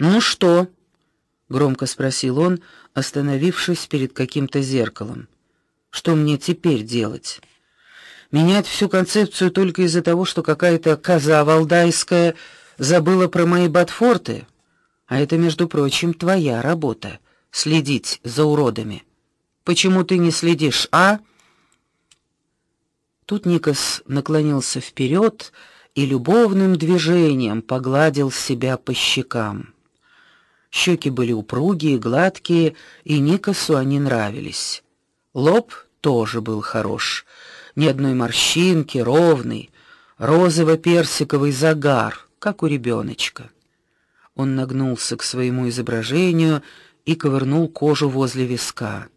Ну что? громко спросил он, остановившись перед каким-то зеркалом. Что мне теперь делать? Менять всю концепцию только из-за того, что какая-то коза валдайская забыла про мои ботфорты? А это, между прочим, твоя работа следить за уродами. Почему ты не следишь, а? Тут Никос наклонился вперед и любовным движением погладил себя по щекам. Щеки были упругие, гладкие, и Никосу они нравились. Лоб тоже был хорош, ни одной морщинки, ровный, розово-персиковый загар, как у ребеночка. Он нагнулся к своему изображению и ковырнул кожу возле виска.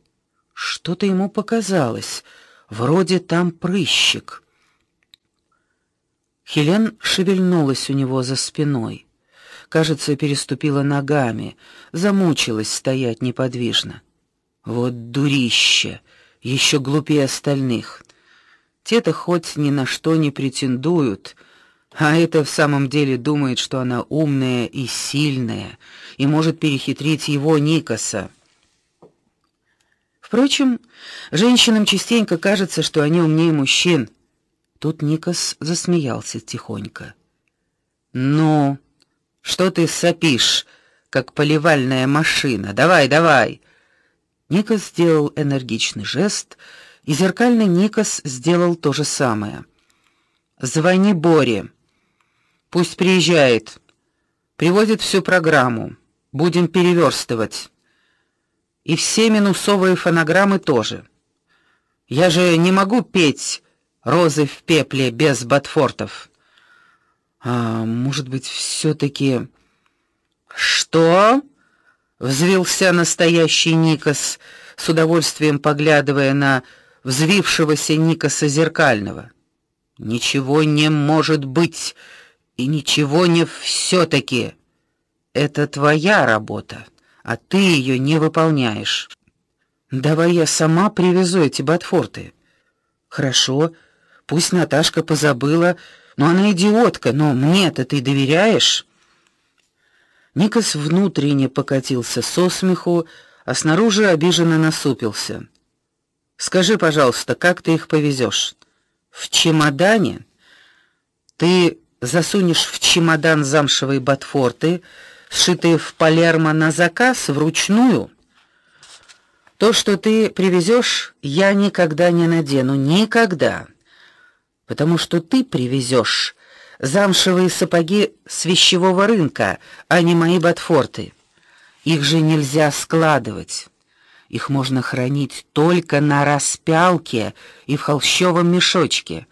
Что-то ему показалось, вроде там прыщик. Хелен шевельнулась у него за спиной. Кажется, переступила ногами, замучилась стоять неподвижно. Вот дурище, еще глупее остальных. Те-то хоть ни на что не претендуют, а это в самом деле думает, что она умная и сильная и может перехитрить его Никоса. Впрочем, женщинам частенько кажется, что они умнее мужчин. Тут Никос засмеялся тихонько. Ну, что ты сопишь, как поливальная машина? Давай, давай. Никос сделал энергичный жест, и зеркальный Никос сделал то же самое. Звони Боре. Пусть приезжает. Приводит всю программу. Будем переверстывать. И все минусовые фонограммы тоже. Я же не могу петь розы в пепле без ботфортов. А может быть, все таки Что? взвился настоящий Никос, с удовольствием поглядывая на взвившегося Никоса зеркального. Ничего не может быть и ничего не все таки Это твоя работа, а ты ее не выполняешь. Давай я сама привезу эти ботфорты. Хорошо, пусть Наташка позабыла, но она идиотка, но мне-то ты доверяешь? Никос внутренне покатился со смеху, а снаружи обиженно насупился. Скажи, пожалуйста, как ты их повезешь? В чемодане? Ты засунешь в чемодан замшевые ботфорты, сшитые в Палермо на заказ вручную. То, что ты привезешь, я никогда не надену, никогда. Потому что ты привезешь замшевые сапоги с вещевого рынка, а не мои ботфорты. Их же нельзя складывать. Их можно хранить только на распялке и в холщовом мешочке.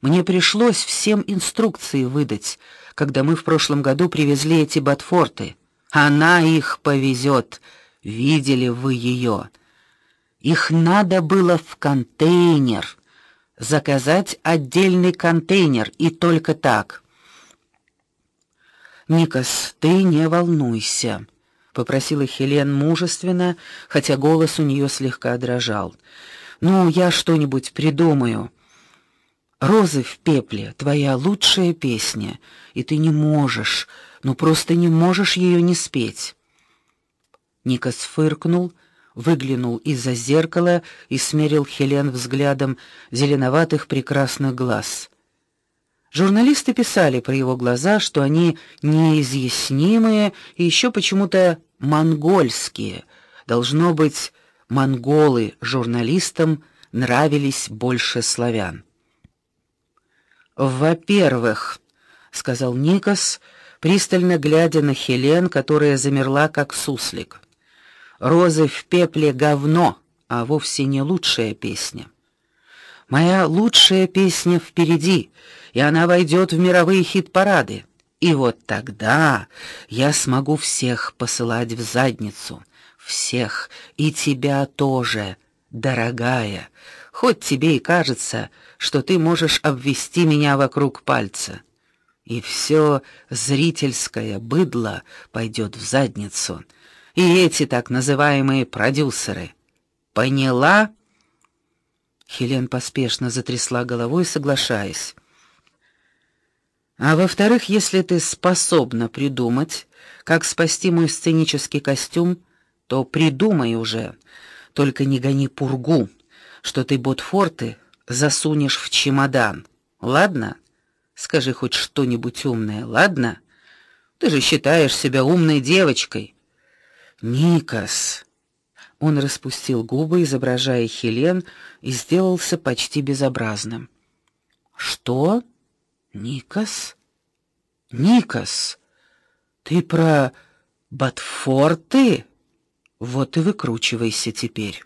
Мне пришлось всем инструкции выдать, когда мы в прошлом году привезли эти ботфорты. Она их повезет. Видели вы ее? Их надо было в контейнер. Заказать отдельный контейнер и только так. Никос, ты не волнуйся, попросила Хелен мужественно, хотя голос у нее слегка дрожал. Ну, я что-нибудь придумаю. Розы в пепле твоя лучшая песня, и ты не можешь, ну просто не можешь ее не спеть. Никос фыркнул, выглянул из-за зеркала и смерил Хелен взглядом зеленоватых прекрасных глаз. Журналисты писали про его глаза, что они неизъяснимые и еще почему-то монгольские. Должно быть, монголы журналистам нравились больше славян. Во-первых, сказал Никос, пристально глядя на Хелен, которая замерла как суслик. Розы в пепле говно, а вовсе не лучшая песня. Моя лучшая песня впереди, и она войдет в мировые хит-парады. И вот тогда я смогу всех посылать в задницу, всех, и тебя тоже, дорогая. Хоть тебе и кажется, что ты можешь обвести меня вокруг пальца. И все зрительское быдло пойдет в задницу. И эти так называемые продюсеры. Поняла? Хелен поспешно затрясла головой, соглашаясь. А во-вторых, если ты способна придумать, как спасти мой сценический костюм, то придумай уже. Только не гони пургу, что ты ботфорты засунешь в чемодан. Ладно? Скажи хоть что-нибудь умное, ладно? Ты же считаешь себя умной девочкой. Никас. Он распустил губы, изображая Хелен, и сделался почти безобразным. Что? Никас? Никас. Ты про Батфорты? Вот и выкручивайся теперь.